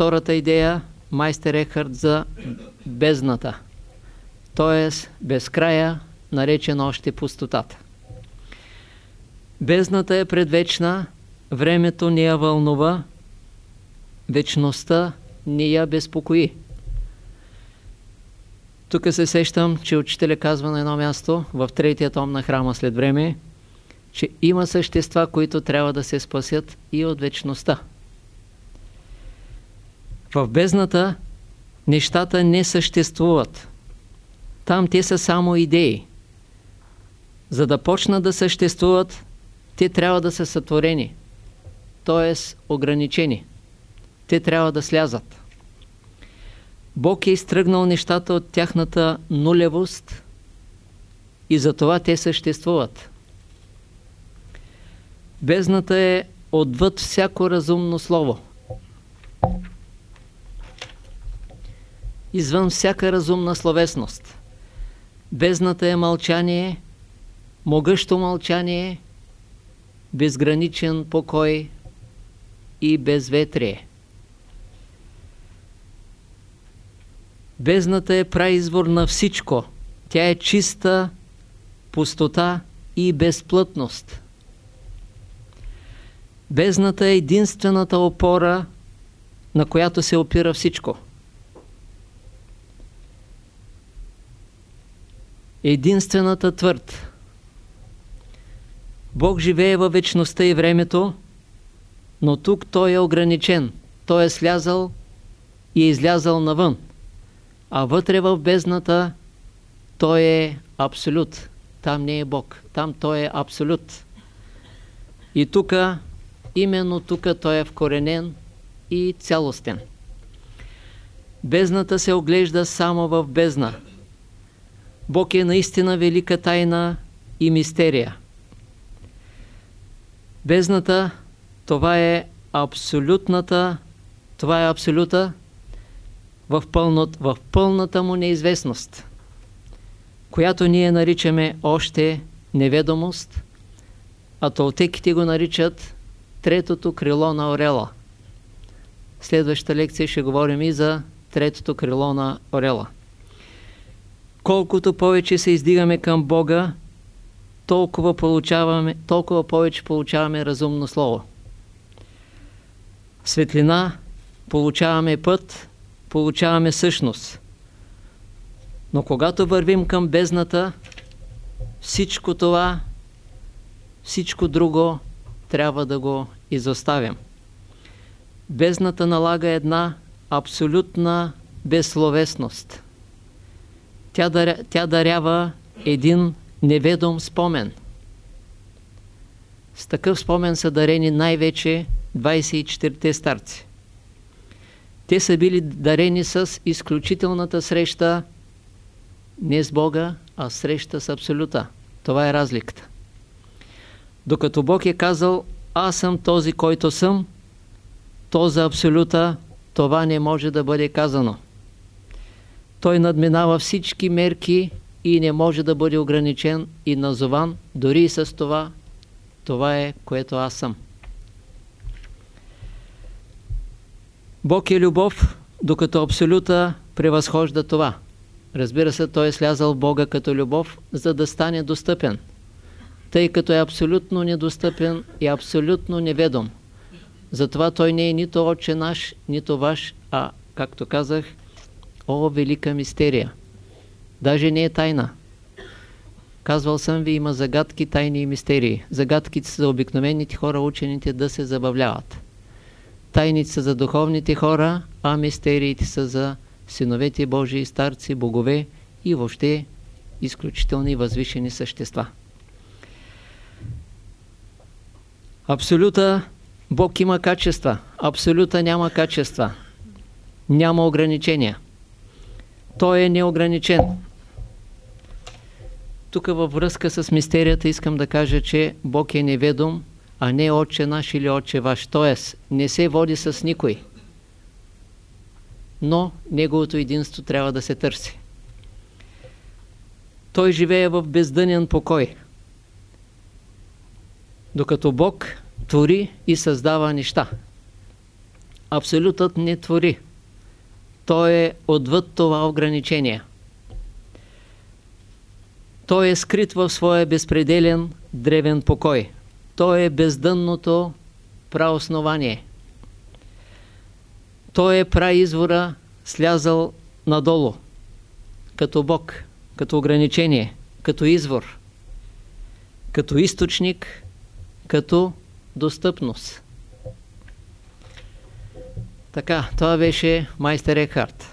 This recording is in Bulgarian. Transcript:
втората идея, майстер Ехард за бездната, т.е. безкрая, наречен още пустотата. Бездната е предвечна, времето не я вълнува, вечността не я безпокои. Тук се сещам, че учителя казва на едно място, в третия том на храма след време, че има същества, които трябва да се спасят и от вечността. В бездната нещата не съществуват. Там те са само идеи. За да почнат да съществуват, те трябва да са сътворени, т.е. ограничени. Те трябва да слязат. Бог е изтръгнал нещата от тяхната нулевост и затова те съществуват. Бездната е отвъд всяко разумно слово. Извън всяка разумна словесност. Бездната е мълчание, могъщо мълчание, безграничен покой и безветрие. Бездната е праизвор на всичко. Тя е чиста пустота и безплътност. Бездната е единствената опора, на която се опира всичко. Единствената твърд. Бог живее във вечността и времето, но тук Той е ограничен. Той е слязал и е излязал навън а вътре в бездната той е абсолют. Там не е Бог. Там той е абсолют. И тук, именно тук той е вкоренен и цялостен. Бездната се оглежда само в бездна. Бог е наистина велика тайна и мистерия. Бездната, това е абсолютната, това е абсолюта, в, пълнот, в пълната му неизвестност, която ние наричаме още неведомост, а толтеките го наричат третото крило на орела. Следващата лекция ще говорим и за третото крило на орела. Колкото повече се издигаме към Бога, толкова, получаваме, толкова повече получаваме разумно слово. Светлина получаваме път, получаваме същност. Но когато вървим към бездната, всичко това, всичко друго трябва да го изоставим. Бездната налага една абсолютна безсловесност. Тя, даря, тя дарява един неведом спомен. С такъв спомен са дарени най-вече 24-те старци. Те са били дарени с изключителната среща не с Бога, а среща с Абсолюта. Това е разликата. Докато Бог е казал, аз съм този, който съм, то за Абсолюта това не може да бъде казано. Той надминава всички мерки и не може да бъде ограничен и назован, дори и с това, това е, което аз съм. Бог е любов, докато Абсолюта превъзхожда това. Разбира се, той е слязал Бога като любов, за да стане достъпен. Тъй като е абсолютно недостъпен и абсолютно неведом. Затова той не е нито отче наш, нито ваш, а, както казах, о, велика мистерия. Даже не е тайна. Казвал съм ви, има загадки, тайни и мистерии. Загадките са за обикновените хора, учените да се забавляват. Тайните са за духовните хора, а мистериите са за синовете Божии, старци, богове и въобще изключителни възвишени същества. Абсолюта Бог има качества, абсолюта няма качества, няма ограничения. Той е неограничен. Тук във връзка с мистерията искам да кажа, че Бог е неведом, а не отче наш или отче ваш. Тоест, не се води с никой. Но неговото единство трябва да се търси. Той живее в бездънен покой. Докато Бог твори и създава неща. Абсолютът не твори. Той е отвъд това ограничение. Той е скрит в своя безпределен древен покой. Той е бездънното праоснование. Той е праизвора слязал надолу, като Бог, като ограничение, като извор, като източник, като достъпност. Така, това беше майстер Екхарт.